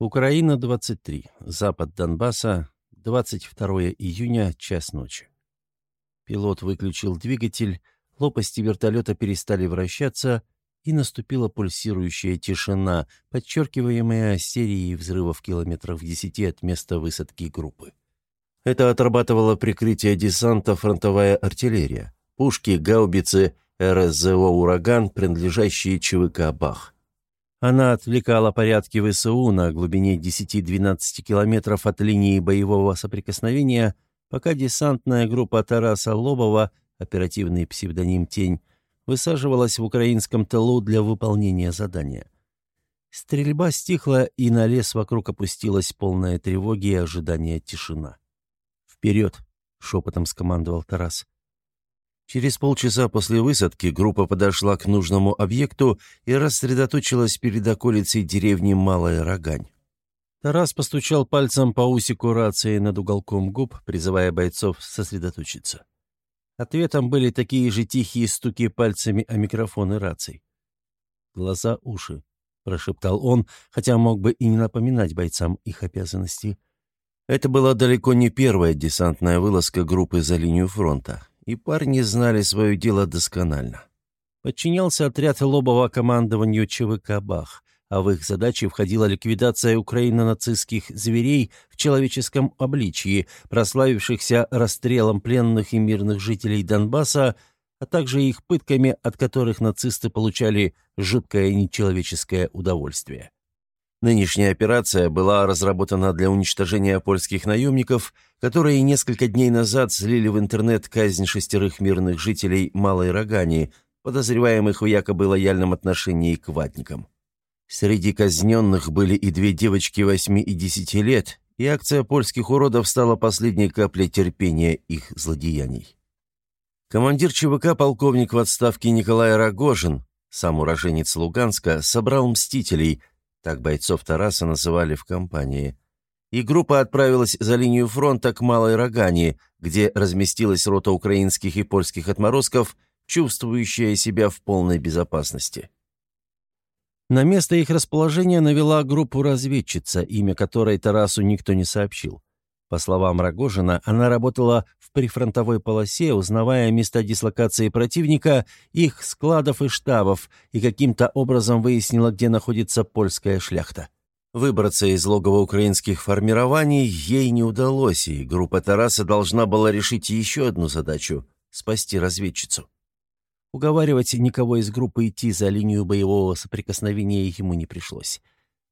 Украина, 23. Запад Донбасса, 22 июня, час ночи. Пилот выключил двигатель, лопасти вертолета перестали вращаться, и наступила пульсирующая тишина, подчеркиваемая серией взрывов километров в десяти от места высадки группы. Это отрабатывало прикрытие десанта фронтовая артиллерия, пушки, гаубицы, РСЗО «Ураган», принадлежащие ЧВК «Бах». Она отвлекала порядки ВСУ на глубине 10-12 километров от линии боевого соприкосновения, пока десантная группа Тараса Лобова, оперативный псевдоним «Тень», высаживалась в украинском тылу для выполнения задания. Стрельба стихла, и на лес вокруг опустилась полная тревоги и ожидания тишина. «Вперед!» — шепотом скомандовал Тарас. Через полчаса после высадки группа подошла к нужному объекту и рассредоточилась перед околицей деревни Малая Рогань. Тарас постучал пальцем по усику рации над уголком губ, призывая бойцов сосредоточиться. Ответом были такие же тихие стуки пальцами о микрофоны раций. «Глаза, уши», — прошептал он, хотя мог бы и не напоминать бойцам их обязанности. Это была далеко не первая десантная вылазка группы за линию фронта и парни знали свое дело досконально. Подчинялся отряд Лобова командованию ЧВК «Бах», а в их задачи входила ликвидация украино-нацистских зверей в человеческом обличии, прославившихся расстрелом пленных и мирных жителей Донбасса, а также их пытками, от которых нацисты получали жуткое нечеловеческое удовольствие. Нынешняя операция была разработана для уничтожения польских наемников, которые несколько дней назад слили в интернет казнь шестерых мирных жителей Малой Рогани, подозреваемых в якобы лояльном отношении к ватникам. Среди казненных были и две девочки 8 и 10 лет, и акция польских уродов стала последней каплей терпения их злодеяний. Командир ЧВК, полковник в отставке Николай Рогожин, сам уроженец Луганска, собрал мстителей – так бойцов Тараса называли в компании. И группа отправилась за линию фронта к Малой Рогани, где разместилась рота украинских и польских отморозков, чувствующая себя в полной безопасности. На место их расположения навела группу разведчица, имя которой Тарасу никто не сообщил. По словам Рогожина, она работала прифронтовой полосе, узнавая места дислокации противника, их складов и штабов, и каким-то образом выяснила, где находится польская шляхта. Выбраться из логова украинских формирований ей не удалось, и группа Тараса должна была решить еще одну задачу – спасти разведчицу. Уговаривать никого из группы идти за линию боевого соприкосновения ему не пришлось.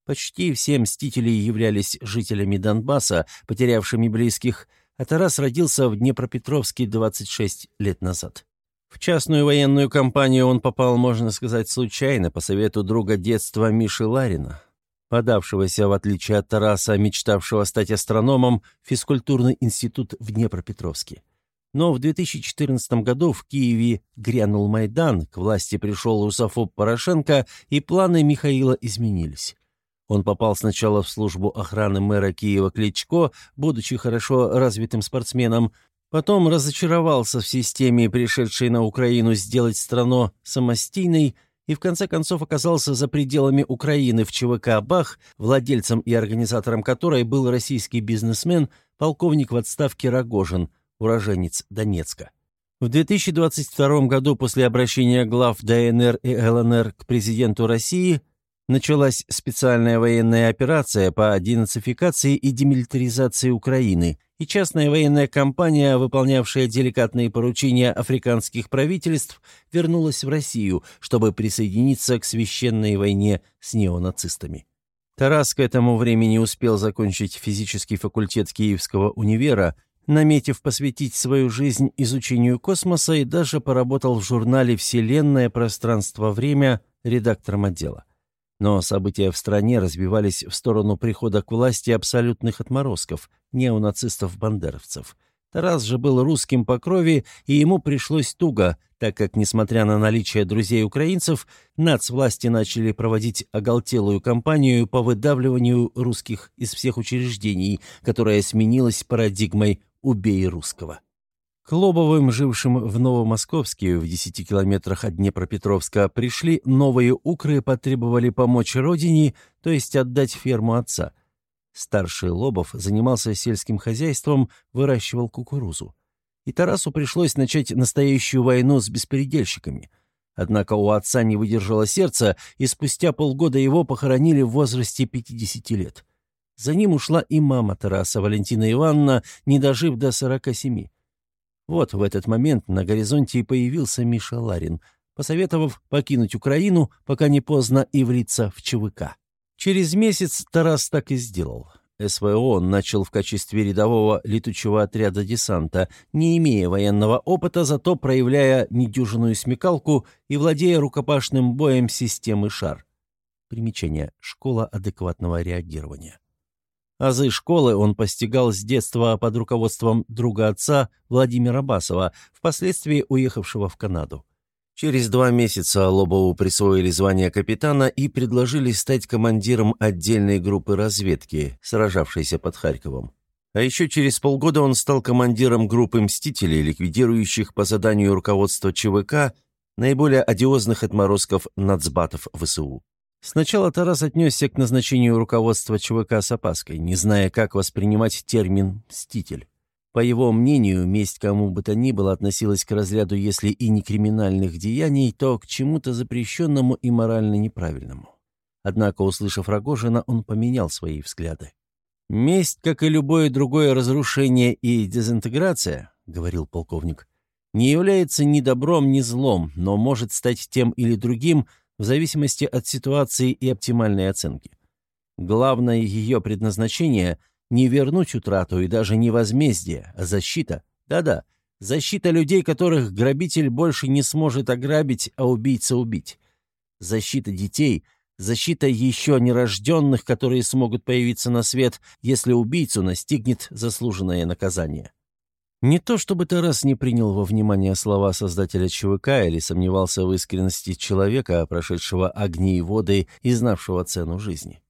Почти все мстители являлись жителями Донбасса, потерявшими близких, а Тарас родился в Днепропетровске 26 лет назад. В частную военную компанию он попал, можно сказать, случайно, по совету друга детства Миши Ларина, подавшегося, в отличие от Тараса, мечтавшего стать астрономом, физкультурный институт в Днепропетровске. Но в 2014 году в Киеве грянул Майдан, к власти пришел русофоб Порошенко, и планы Михаила изменились. Он попал сначала в службу охраны мэра Киева Кличко, будучи хорошо развитым спортсменом, потом разочаровался в системе, пришедшей на Украину сделать страну самостийной, и в конце концов оказался за пределами Украины в ЧВК «Бах», владельцем и организатором которой был российский бизнесмен, полковник в отставке Рогожин, уроженец Донецка. В 2022 году после обращения глав ДНР и ЛНР к президенту России – началась специальная военная операция по денацификации и демилитаризации Украины, и частная военная компания, выполнявшая деликатные поручения африканских правительств, вернулась в Россию, чтобы присоединиться к священной войне с неонацистами. Тарас к этому времени успел закончить физический факультет Киевского универа, наметив посвятить свою жизнь изучению космоса и даже поработал в журнале «Вселенное пространство-время» редактором отдела. Но события в стране развивались в сторону прихода к власти абсолютных отморозков, неонацистов-бандеровцев. Тарас же был русским по крови, и ему пришлось туго, так как, несмотря на наличие друзей-украинцев, нацвласти начали проводить оголтелую кампанию по выдавливанию русских из всех учреждений, которая сменилась парадигмой «убей русского». К Лобовым, жившим в Новомосковске, в 10 километрах от Днепропетровска, пришли новые укры, потребовали помочь родине, то есть отдать ферму отца. Старший Лобов занимался сельским хозяйством, выращивал кукурузу. И Тарасу пришлось начать настоящую войну с беспредельщиками. Однако у отца не выдержало сердце, и спустя полгода его похоронили в возрасте 50 лет. За ним ушла и мама Тараса, Валентина Ивановна, не дожив до 47. Вот в этот момент на горизонте и появился Миша Ларин, посоветовав покинуть Украину, пока не поздно, и влиться в ЧВК. Через месяц Тарас так и сделал. СВО он начал в качестве рядового летучего отряда десанта, не имея военного опыта, зато проявляя недюжинную смекалку и владея рукопашным боем системы «Шар». Примечание. Школа адекватного реагирования. Азы школы он постигал с детства под руководством друга отца Владимира Басова, впоследствии уехавшего в Канаду. Через два месяца Лобову присвоили звание капитана и предложили стать командиром отдельной группы разведки, сражавшейся под Харьковом. А еще через полгода он стал командиром группы «Мстителей», ликвидирующих по заданию руководства ЧВК наиболее одиозных отморозков нацбатов ВСУ. Сначала Тарас отнесся к назначению руководства ЧВК с опаской, не зная, как воспринимать термин «мститель». По его мнению, месть кому бы то ни было относилась к разряду, если и не криминальных деяний, то к чему-то запрещенному и морально неправильному. Однако, услышав Рогожина, он поменял свои взгляды. «Месть, как и любое другое разрушение и дезинтеграция, — говорил полковник, — не является ни добром, ни злом, но может стать тем или другим — в зависимости от ситуации и оптимальной оценки. Главное ее предназначение – не вернуть утрату и даже не возмездие, а защита. Да-да, защита людей, которых грабитель больше не сможет ограбить, а убийца убить. Защита детей – защита еще нерожденных, которые смогут появиться на свет, если убийцу настигнет заслуженное наказание. Не то чтобы Тарас не принял во внимание слова создателя ЧВК или сомневался в искренности человека, прошедшего огни и воды и знавшего цену жизни.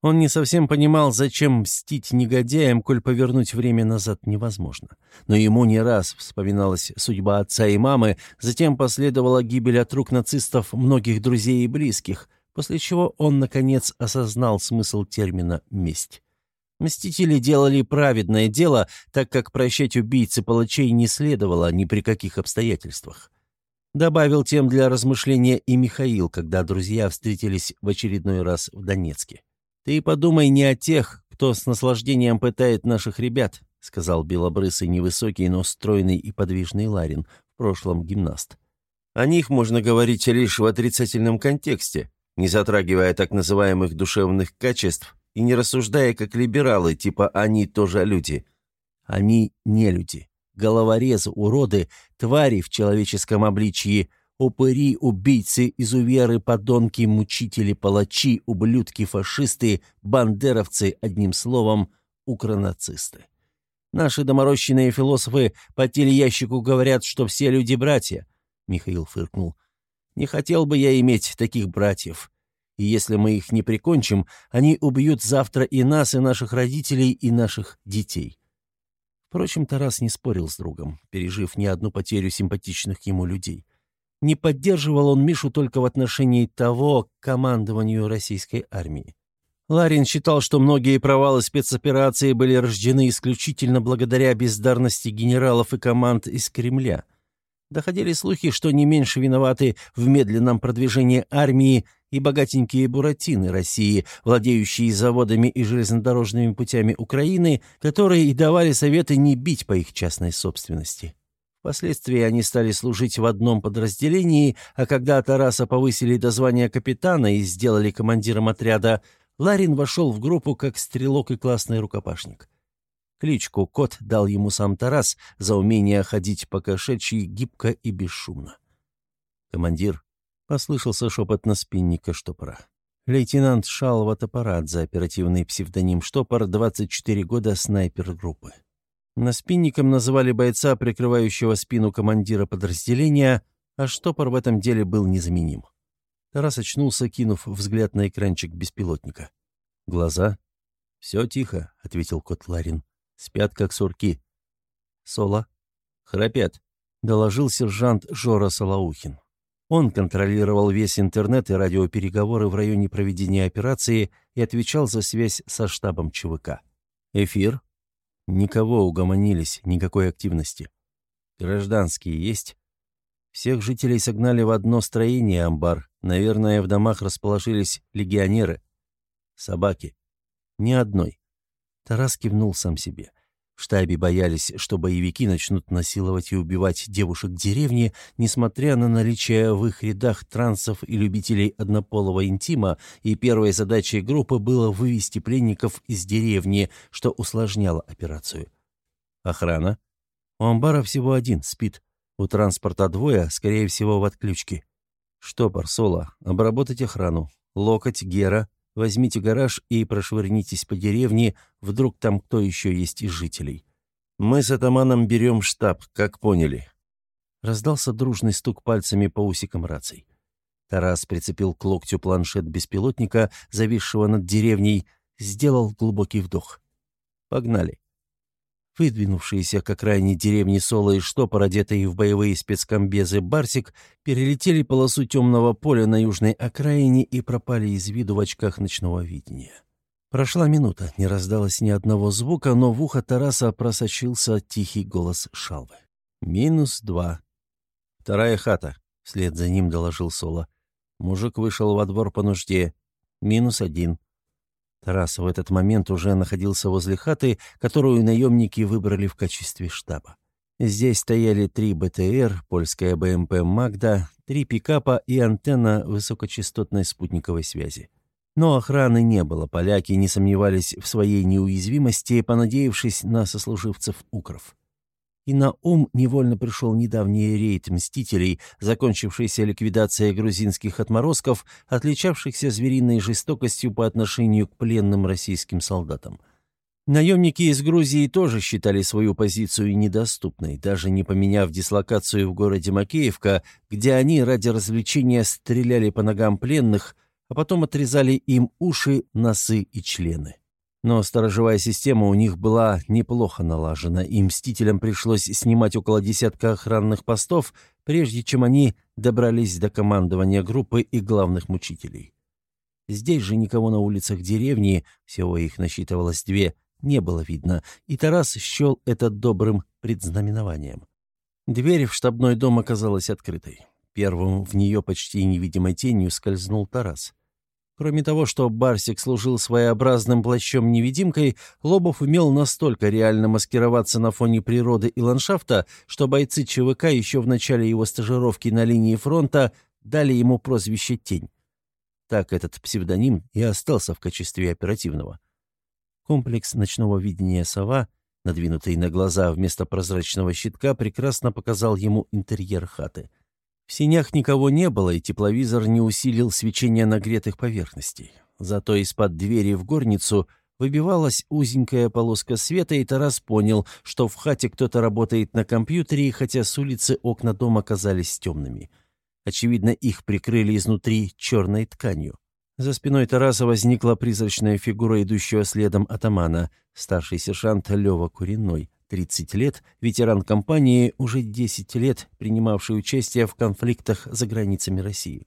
Он не совсем понимал, зачем мстить негодяям, коль повернуть время назад невозможно. Но ему не раз вспоминалась судьба отца и мамы, затем последовала гибель от рук нацистов многих друзей и близких, после чего он, наконец, осознал смысл термина «месть». Мстители делали праведное дело, так как прощать убийцы палачей не следовало ни при каких обстоятельствах. Добавил тем для размышления и Михаил, когда друзья встретились в очередной раз в Донецке. «Ты подумай не о тех, кто с наслаждением пытает наших ребят», сказал белобрысый, невысокий, но стройный и подвижный Ларин, в прошлом гимнаст. «О них можно говорить лишь в отрицательном контексте, не затрагивая так называемых душевных качеств и не рассуждая как либералы, типа «они тоже люди». Они не люди. Головорезы, уроды, твари в человеческом обличии, упыри, убийцы, изуверы, подонки, мучители, палачи, ублюдки, фашисты, бандеровцы, одним словом, укронацисты. Наши доморощенные философы по телеящику говорят, что все люди братья. Михаил фыркнул. Не хотел бы я иметь таких братьев и если мы их не прикончим, они убьют завтра и нас, и наших родителей, и наших детей». Впрочем, Тарас не спорил с другом, пережив не одну потерю симпатичных ему людей. Не поддерживал он Мишу только в отношении того к командованию российской армии. Ларин считал, что многие провалы спецоперации были рождены исключительно благодаря бездарности генералов и команд из Кремля. Доходили слухи, что не меньше виноваты в медленном продвижении армии и богатенькие буратины России, владеющие заводами и железнодорожными путями Украины, которые и давали советы не бить по их частной собственности. Впоследствии они стали служить в одном подразделении, а когда Тараса повысили до звания капитана и сделали командиром отряда, Ларин вошел в группу как стрелок и классный рукопашник. Кличку «Кот» дал ему сам Тарас за умение ходить по кошачьи гибко и бесшумно. Командир — послышался шепот на спинника штопора. Лейтенант Шалва Топорадзе, оперативный псевдоним «Штопор», 24 года, снайпер группы. На спинником называли бойца, прикрывающего спину командира подразделения, а штопор в этом деле был незаменим. Тарас очнулся, кинув взгляд на экранчик беспилотника. «Глаза?» «Все тихо», — ответил кот Ларин. «Спят, как сурки». «Соло?» «Храпят», — доложил сержант Жора Солоухин. Он контролировал весь интернет и радиопереговоры в районе проведения операции и отвечал за связь со штабом ЧВК. «Эфир?» «Никого угомонились, никакой активности». «Гражданские есть?» «Всех жителей согнали в одно строение, амбар. Наверное, в домах расположились легионеры». «Собаки?» «Ни одной». Тарас кивнул сам себе. В штабе боялись, что боевики начнут насиловать и убивать девушек деревни, несмотря на наличие в их рядах трансов и любителей однополого интима, и первой задачей группы было вывести пленников из деревни, что усложняло операцию. Охрана. У амбара всего один, спит. У транспорта двое, скорее всего, в отключке. Штопор, Соло, обработать охрану. Локоть, Гера, Возьмите гараж и прошвырнитесь по деревне, вдруг там кто еще есть из жителей. Мы с атаманом берем штаб, как поняли». Раздался дружный стук пальцами по усикам раций. Тарас прицепил к локтю планшет беспилотника, зависшего над деревней, сделал глубокий вдох. «Погнали». Выдвинувшиеся к окраине деревни Соло и Штопор, одетые в боевые спецкомбезы Барсик, перелетели полосу темного поля на южной окраине и пропали из виду в очках ночного видения. Прошла минута, не раздалось ни одного звука, но в ухо Тараса просочился тихий голос Шалвы. «Минус два». «Вторая хата», — вслед за ним доложил Соло. Мужик вышел во двор по нужде. «Минус один». Тарас в этот момент уже находился возле хаты, которую наемники выбрали в качестве штаба. Здесь стояли три БТР, польская БМП «Магда», три пикапа и антенна высокочастотной спутниковой связи. Но охраны не было, поляки не сомневались в своей неуязвимости, понадеявшись на сослуживцев укров. И на ум невольно пришел недавний рейд «Мстителей», закончившийся ликвидацией грузинских отморозков, отличавшихся звериной жестокостью по отношению к пленным российским солдатам. Наемники из Грузии тоже считали свою позицию недоступной, даже не поменяв дислокацию в городе Макеевка, где они ради развлечения стреляли по ногам пленных, а потом отрезали им уши, носы и члены. Но сторожевая система у них была неплохо налажена, и «Мстителям» пришлось снимать около десятка охранных постов, прежде чем они добрались до командования группы и главных мучителей. Здесь же никого на улицах деревни, всего их насчитывалось две, не было видно, и Тарас счел это добрым предзнаменованием. Дверь в штабной дом оказалась открытой. Первым в нее почти невидимой тенью скользнул Тарас. Кроме того, что Барсик служил своеобразным плащом-невидимкой, Лобов умел настолько реально маскироваться на фоне природы и ландшафта, что бойцы ЧВК еще в начале его стажировки на линии фронта дали ему прозвище «Тень». Так этот псевдоним и остался в качестве оперативного. Комплекс ночного видения «Сова», надвинутый на глаза вместо прозрачного щитка, прекрасно показал ему интерьер хаты — в синях никого не было, и тепловизор не усилил свечение нагретых поверхностей. Зато из-под двери в горницу выбивалась узенькая полоска света, и Тарас понял, что в хате кто-то работает на компьютере, хотя с улицы окна дома казались темными. Очевидно, их прикрыли изнутри черной тканью. За спиной Тараса возникла призрачная фигура идущего следом атамана, старший сержант Лева Куриной. 30 лет, ветеран компании, уже 10 лет принимавший участие в конфликтах за границами России.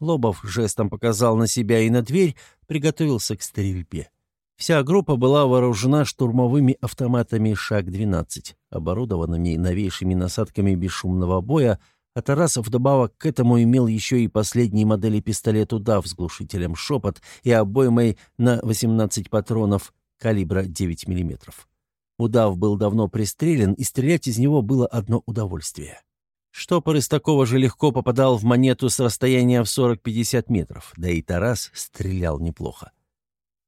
Лобов жестом показал на себя и на дверь, приготовился к стрельбе. Вся группа была вооружена штурмовыми автоматами «Шаг-12», оборудованными новейшими насадками бесшумного боя, а Тарасов вдобавок к этому имел еще и последние модели пистолет «Удав» с глушителем «Шепот» и обоймой на 18 патронов калибра 9 миллиметров. Удав был давно пристрелен, и стрелять из него было одно удовольствие. Штопор из такого же легко попадал в монету с расстояния в 40-50 метров, да и Тарас стрелял неплохо.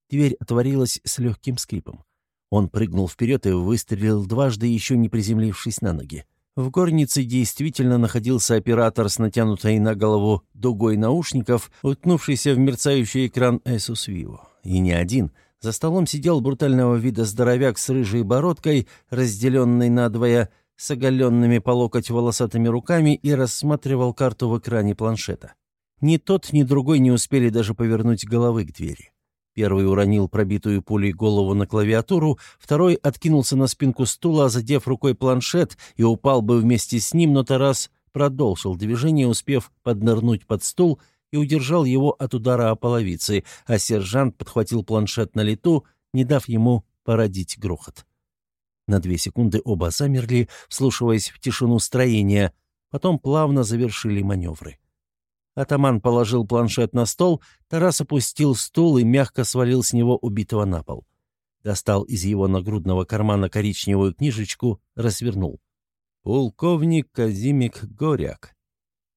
Дверь отворилась с легким скрипом. Он прыгнул вперед и выстрелил дважды, еще не приземлившись на ноги. В горнице действительно находился оператор с натянутой на голову дугой наушников, уткнувшийся в мерцающий экран Asus Vivo. И не один — за столом сидел брутального вида здоровяк с рыжей бородкой, разделенной надвое, с оголенными по локоть волосатыми руками и рассматривал карту в экране планшета. Ни тот, ни другой не успели даже повернуть головы к двери. Первый уронил пробитую пулей голову на клавиатуру, второй откинулся на спинку стула, задев рукой планшет, и упал бы вместе с ним, но Тарас продолжил движение, успев поднырнуть под стул и удержал его от удара о половице, а сержант подхватил планшет на лету, не дав ему породить грохот. На две секунды оба замерли, вслушиваясь в тишину строения, потом плавно завершили маневры. Атаман положил планшет на стол, Тарас опустил стул и мягко свалил с него убитого на пол. Достал из его нагрудного кармана коричневую книжечку, развернул. «Полковник Казимик Горяк».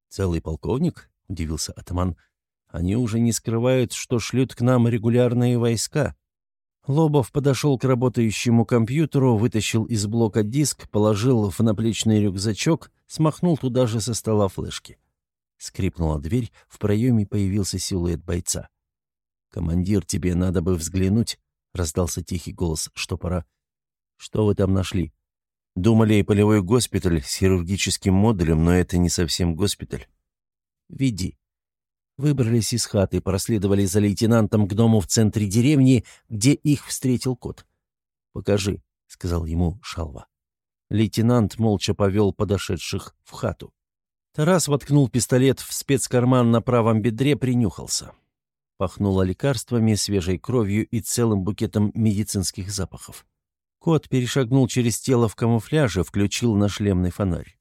«Целый полковник?» — удивился атаман. «Они уже не скрывают, что шлют к нам регулярные войска». Лобов подошел к работающему компьютеру, вытащил из блока диск, положил в наплечный рюкзачок, смахнул туда же со стола флешки. Скрипнула дверь, в проеме появился силуэт бойца. «Командир, тебе надо бы взглянуть», — раздался тихий голос штопора. «Что вы там нашли?» «Думали, полевой госпиталь с хирургическим модулем, но это не совсем госпиталь». «Веди». Выбрались из хаты, проследовали за лейтенантом к дому в центре деревни, где их встретил кот. «Покажи», — сказал ему Шалва. Лейтенант молча повел подошедших в хату. Тарас воткнул пистолет в спецкарман на правом бедре, принюхался. Пахнуло лекарствами, свежей кровью и целым букетом медицинских запахов. Кот перешагнул через тело в камуфляже, включил на шлемный фонарь.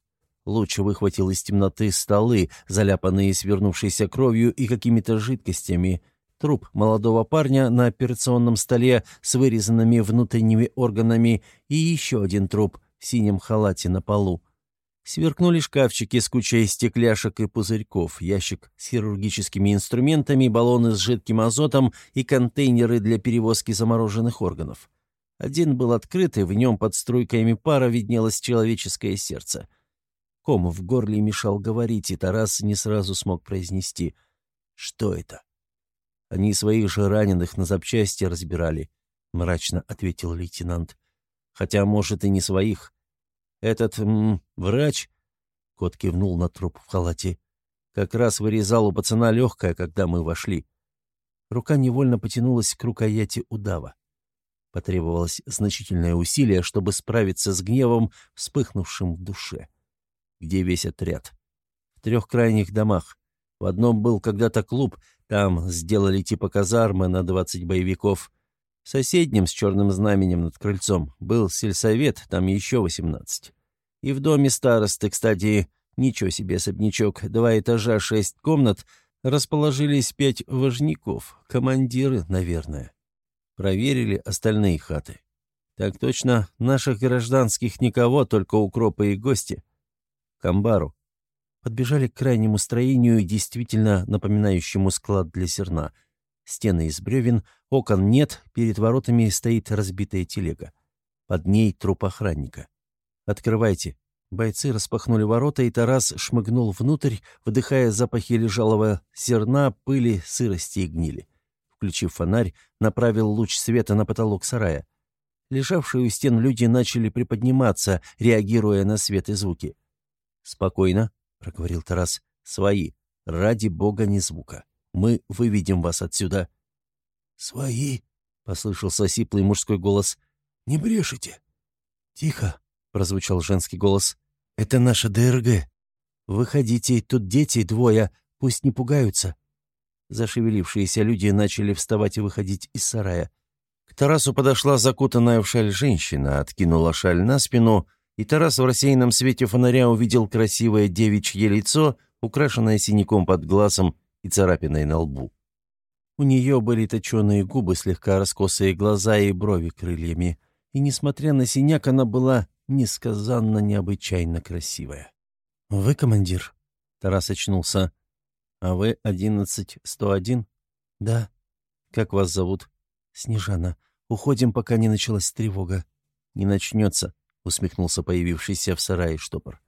Луч выхватил из темноты столы, заляпанные свернувшейся кровью и какими-то жидкостями, труп молодого парня на операционном столе с вырезанными внутренними органами и еще один труп в синем халате на полу. Сверкнули шкафчики с кучей стекляшек и пузырьков, ящик с хирургическими инструментами, баллоны с жидким азотом и контейнеры для перевозки замороженных органов. Один был открыт, и в нем под струйками пара виднелось человеческое сердце. Ком в горле мешал говорить, и Тарас не сразу смог произнести «Что это?» «Они своих же раненых на запчасти разбирали», — мрачно ответил лейтенант. «Хотя, может, и не своих». «Этот м, врач...» — кот кивнул на труп в халате. «Как раз вырезал у пацана легкое, когда мы вошли». Рука невольно потянулась к рукояти удава. Потребовалось значительное усилие, чтобы справиться с гневом, вспыхнувшим в душе. Где весь отряд? В трех крайних домах. В одном был когда-то клуб, там сделали типа казармы на двадцать боевиков. В соседнем с черным знаменем над крыльцом был сельсовет, там еще восемнадцать. И в доме старосты, кстати, ничего себе особнячок, два этажа, шесть комнат, расположились пять важников, командиры, наверное. Проверили остальные хаты. Так точно, наших гражданских никого, только укропы и гости. К амбару. Подбежали к крайнему строению, действительно напоминающему склад для зерна — Стены из бревен, окон нет, перед воротами стоит разбитая телега. Под ней труп охранника. «Открывайте». Бойцы распахнули ворота, и Тарас шмыгнул внутрь, вдыхая запахи лежалого зерна, пыли, сырости и гнили. Включив фонарь, направил луч света на потолок сарая. Лежавшие у стен люди начали приподниматься, реагируя на свет и звуки. «Спокойно», — проговорил Тарас, — «свои. Ради бога, ни звука». Мы выведем вас отсюда». «Свои?» — послышался сиплый мужской голос. «Не брешите». «Тихо», — прозвучал женский голос. «Это наша ДРГ. Выходите, тут дети двое, пусть не пугаются». Зашевелившиеся люди начали вставать и выходить из сарая. К Тарасу подошла закутанная в шаль женщина, откинула шаль на спину, и Тарас в рассеянном свете фонаря увидел красивое девичье лицо, украшенное синяком под глазом и царапиной на лбу. У нее были точеные губы, слегка раскосые глаза и брови крыльями, и, несмотря на синяк, она была несказанно необычайно красивая. «Вы командир?» Тарас очнулся. «А вы одиннадцать сто один?» «Да». «Как вас зовут?» «Снежана. Уходим, пока не началась тревога». «Не начнется», — усмехнулся появившийся в сарае штопор.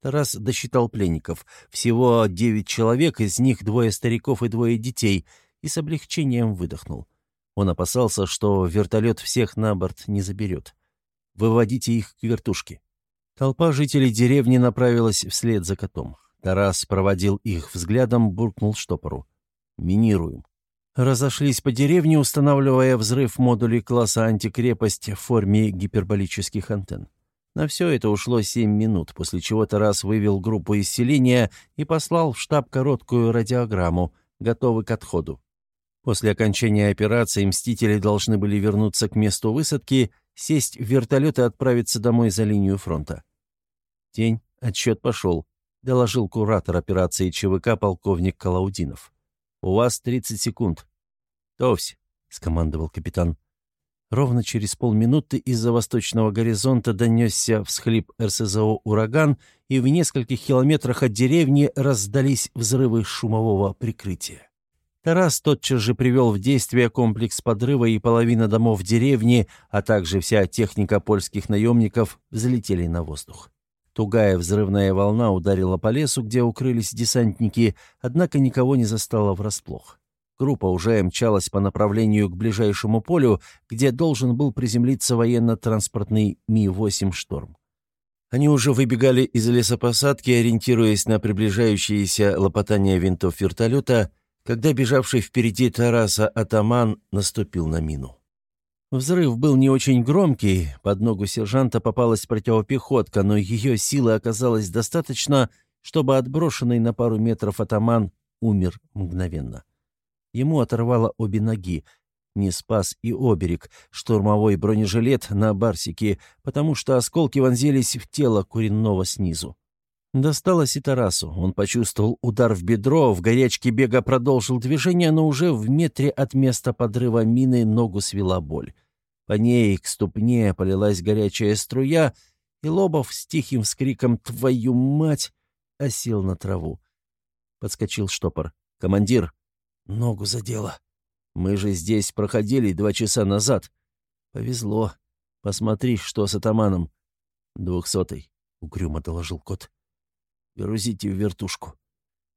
Тарас досчитал пленников. Всего девять человек, из них двое стариков и двое детей, и с облегчением выдохнул. Он опасался, что вертолет всех на борт не заберет. «Выводите их к вертушке». Толпа жителей деревни направилась вслед за котом. Тарас проводил их взглядом, буркнул штопору. «Минируем». Разошлись по деревне, устанавливая взрыв модулей класса «Антикрепость» в форме гиперболических антенн. На все это ушло семь минут, после чего Тарас вывел группу из селения и послал в штаб короткую радиограмму, готовый к отходу. После окончания операции «Мстители» должны были вернуться к месту высадки, сесть в вертолет и отправиться домой за линию фронта. День, отсчет пошел, доложил куратор операции ЧВК полковник Калаудинов. «У вас 30 секунд». «Товсь», — скомандовал капитан. Ровно через полминуты из-за восточного горизонта донесся всхлип РСЗО «Ураган», и в нескольких километрах от деревни раздались взрывы шумового прикрытия. Тарас тотчас же привел в действие комплекс подрыва, и половина домов деревни, а также вся техника польских наемников взлетели на воздух. Тугая взрывная волна ударила по лесу, где укрылись десантники, однако никого не застала врасплох. Группа уже мчалась по направлению к ближайшему полю, где должен был приземлиться военно-транспортный Ми-8 «Шторм». Они уже выбегали из лесопосадки, ориентируясь на приближающееся лопотание винтов вертолета, когда бежавший впереди Тараса атаман наступил на мину. Взрыв был не очень громкий, под ногу сержанта попалась противопехотка, но ее силы оказалось достаточно, чтобы отброшенный на пару метров атаман умер мгновенно. Ему оторвало обе ноги. Не спас и оберег, штурмовой бронежилет на барсике, потому что осколки вонзились в тело куренного снизу. Досталось и Тарасу. Он почувствовал удар в бедро, в горячке бега продолжил движение, но уже в метре от места подрыва мины ногу свела боль. По ней к ступне полилась горячая струя, и Лобов с тихим вскриком «Твою мать!» осел на траву. Подскочил штопор. «Командир, Ногу задело. Мы же здесь проходили два часа назад. Повезло. Посмотри, что с атаманом. Двухсотый, — угрюмо доложил кот. Грузите в вертушку.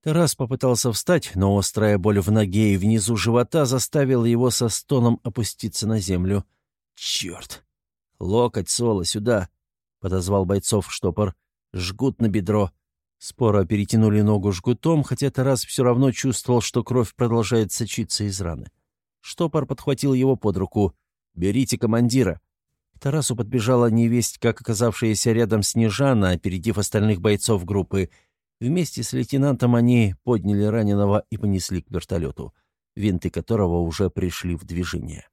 Тарас попытался встать, но острая боль в ноге и внизу живота заставила его со стоном опуститься на землю. «Черт! Локоть, Соло, сюда!» — подозвал бойцов штопор. «Жгут на бедро. Споро перетянули ногу жгутом, хотя Тарас все равно чувствовал, что кровь продолжает сочиться из раны. Штопор подхватил его под руку. «Берите командира!» К Тарасу подбежала невесть, как оказавшаяся рядом Снежана, опередив остальных бойцов группы. Вместе с лейтенантом они подняли раненого и понесли к вертолету, винты которого уже пришли в движение.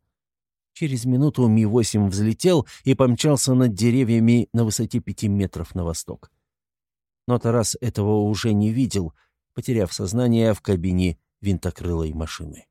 Через минуту Ми-8 взлетел и помчался над деревьями на высоте пяти метров на восток но Тарас этого уже не видел, потеряв сознание в кабине винтокрылой машины.